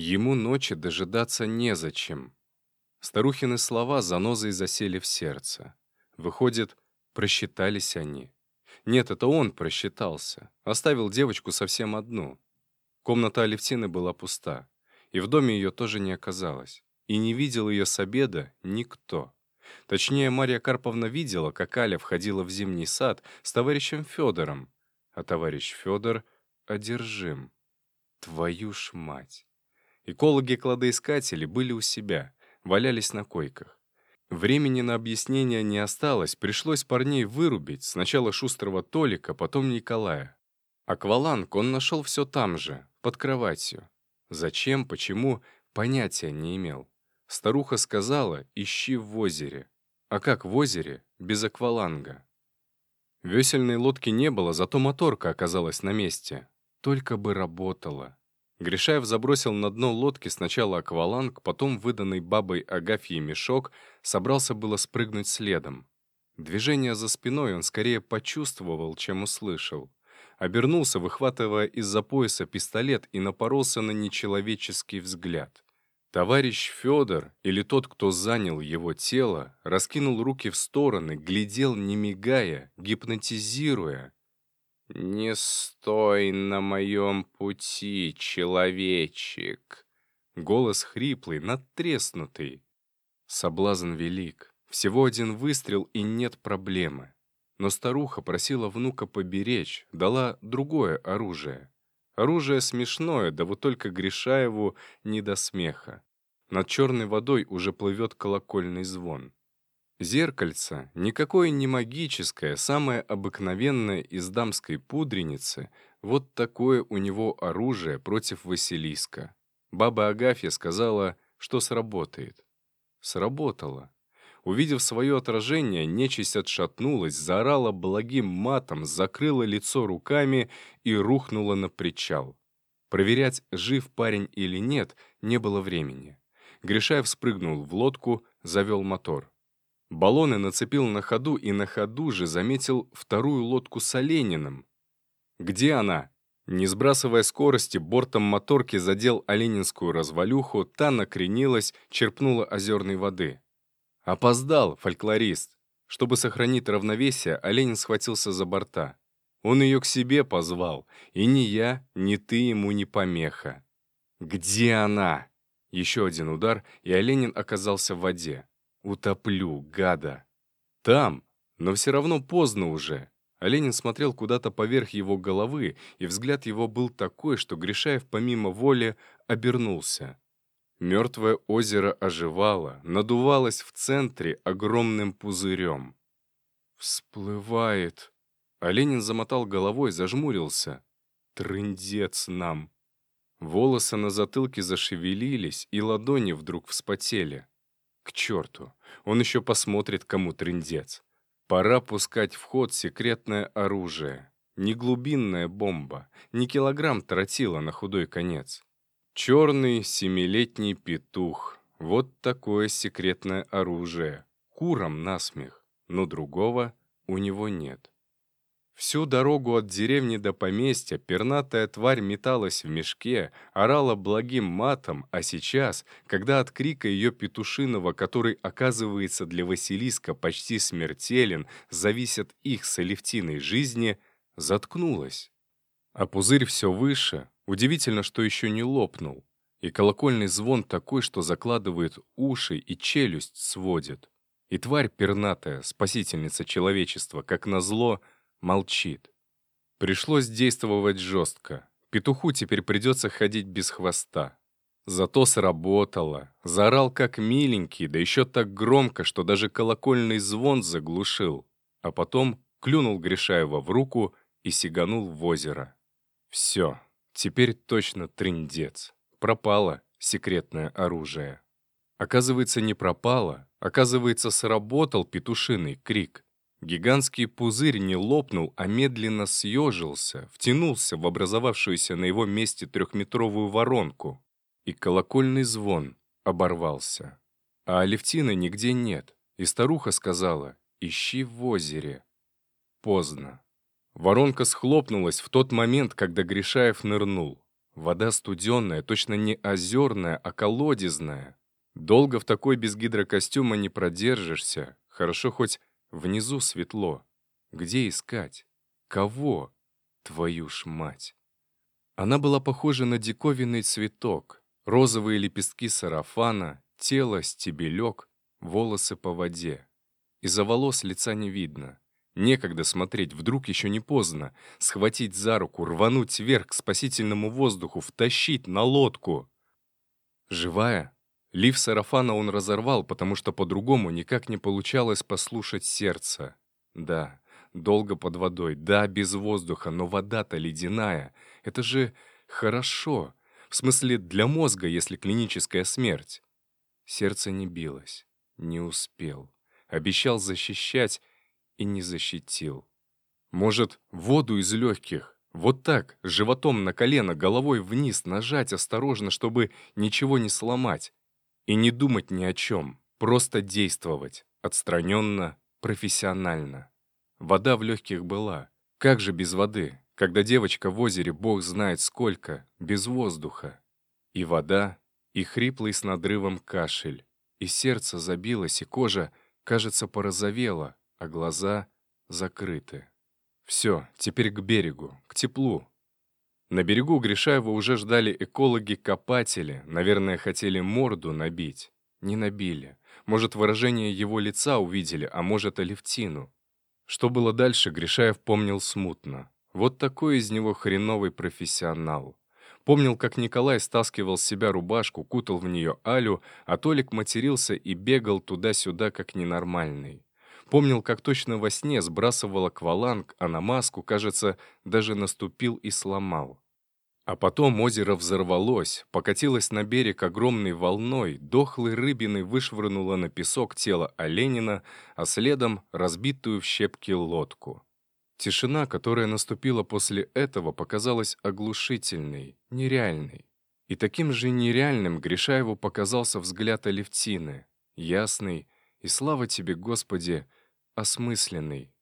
Ему ночи дожидаться незачем. Старухины слова занозой засели в сердце. Выходит, просчитались они. Нет, это он просчитался. Оставил девочку совсем одну. Комната Алевтины была пуста. И в доме ее тоже не оказалось. И не видел ее с обеда никто. Точнее, Марья Карповна видела, как Аля входила в зимний сад с товарищем Федором, а товарищ Федор одержим. Твою ж мать! Экологи-кладоискатели были у себя, валялись на койках. Времени на объяснение не осталось, пришлось парней вырубить, сначала шустрого Толика, потом Николая. Акваланг он нашел все там же, под кроватью. Зачем, почему, понятия не имел. Старуха сказала, ищи в озере. А как в озере, без акваланга? Весельной лодки не было, зато моторка оказалась на месте. Только бы работала. Гришаев забросил на дно лодки сначала акваланг, потом выданный бабой Агафьей мешок, собрался было спрыгнуть следом. Движение за спиной он скорее почувствовал, чем услышал. Обернулся, выхватывая из-за пояса пистолет, и напоролся на нечеловеческий взгляд. Товарищ Федор, или тот, кто занял его тело, раскинул руки в стороны, глядел, не мигая, гипнотизируя. «Не стой на моем пути, человечек!» Голос хриплый, надтреснутый. Соблазн велик. Всего один выстрел, и нет проблемы. Но старуха просила внука поберечь, дала другое оружие. Оружие смешное, да вот только Гришаеву не до смеха. Над черной водой уже плывет колокольный звон. Зеркальце, никакое не магическое, самое обыкновенное из дамской пудреницы, вот такое у него оружие против Василиска. Баба Агафья сказала, что сработает. Сработало. Увидев свое отражение, нечисть отшатнулась, заорала благим матом, закрыла лицо руками и рухнула на причал. Проверять, жив парень или нет, не было времени. Гришаев спрыгнул в лодку, завел мотор. Баллоны нацепил на ходу и на ходу же заметил вторую лодку с Олениным. «Где она?» Не сбрасывая скорости, бортом моторки задел оленинскую развалюху, та накренилась, черпнула озерной воды. Опоздал, фольклорист. Чтобы сохранить равновесие, Оленин схватился за борта. Он ее к себе позвал, и ни я, ни ты ему не помеха. «Где она?» Еще один удар, и Оленин оказался в воде. «Утоплю, гада!» «Там!» Но все равно поздно уже. Оленин смотрел куда-то поверх его головы, и взгляд его был такой, что Гришаев помимо воли обернулся. Мертвое озеро оживало, надувалось в центре огромным пузырем. «Всплывает!» А Ленин замотал головой, зажмурился. «Трындец нам!» Волосы на затылке зашевелились, и ладони вдруг вспотели. К черту! Он еще посмотрит, кому трындец. Пора пускать в ход секретное оружие. Не глубинная бомба, не килограмм тротила на худой конец. Черный семилетний петух. Вот такое секретное оружие. Куром насмех, но другого у него нет. Всю дорогу от деревни до поместья пернатая тварь металась в мешке, орала благим матом, а сейчас, когда от крика ее петушиного, который оказывается для Василиска почти смертелен, зависят их с Алевтиной жизни, заткнулась. А пузырь все выше, Удивительно, что еще не лопнул. И колокольный звон такой, что закладывает уши и челюсть сводит. И тварь пернатая, спасительница человечества, как назло, молчит. Пришлось действовать жестко. Петуху теперь придется ходить без хвоста. Зато сработало. Заорал как миленький, да еще так громко, что даже колокольный звон заглушил. А потом клюнул Гришаева в руку и сиганул в озеро. Все. Теперь точно трындец. Пропало секретное оружие. Оказывается, не пропало. Оказывается, сработал петушиный крик. Гигантский пузырь не лопнул, а медленно съежился, втянулся в образовавшуюся на его месте трехметровую воронку. И колокольный звон оборвался. А Алевтины нигде нет. И старуха сказала «Ищи в озере». Поздно. Воронка схлопнулась в тот момент, когда Гришаев нырнул. Вода студенная, точно не озерная, а колодезная. Долго в такой без гидрокостюма не продержишься. Хорошо хоть внизу светло. Где искать? Кого? Твою ж мать! Она была похожа на диковинный цветок. Розовые лепестки сарафана, тело, стебелек, волосы по воде. Из-за волос лица не видно. Некогда смотреть, вдруг еще не поздно. Схватить за руку, рвануть вверх к спасительному воздуху, втащить на лодку. Живая? Лиф сарафана он разорвал, потому что по-другому никак не получалось послушать сердце. Да, долго под водой, да, без воздуха, но вода-то ледяная. Это же хорошо. В смысле, для мозга, если клиническая смерть. Сердце не билось. Не успел. Обещал защищать, и не защитил. Может, воду из легких, вот так, животом на колено, головой вниз, нажать осторожно, чтобы ничего не сломать. И не думать ни о чем, просто действовать, отстраненно, профессионально. Вода в легких была. Как же без воды, когда девочка в озере бог знает сколько, без воздуха? И вода, и хриплый с надрывом кашель, и сердце забилось, и кожа, кажется, порозовела, а глаза закрыты. Все, теперь к берегу, к теплу. На берегу Гришаева уже ждали экологи-копатели, наверное, хотели морду набить. Не набили. Может, выражение его лица увидели, а может, Алевтину. Что было дальше, Гришаев помнил смутно. Вот такой из него хреновый профессионал. Помнил, как Николай стаскивал с себя рубашку, кутал в нее Алю, а Толик матерился и бегал туда-сюда, как ненормальный. Помнил, как точно во сне сбрасывал акваланг, а на маску, кажется, даже наступил и сломал. А потом озеро взорвалось, покатилось на берег огромной волной, дохлой рыбиной вышвырнуло на песок тело оленина, а следом разбитую в щепки лодку. Тишина, которая наступила после этого, показалась оглушительной, нереальной. И таким же нереальным Гришаеву показался взгляд Алевтины, ясный, и слава тебе, Господи, осмысленный,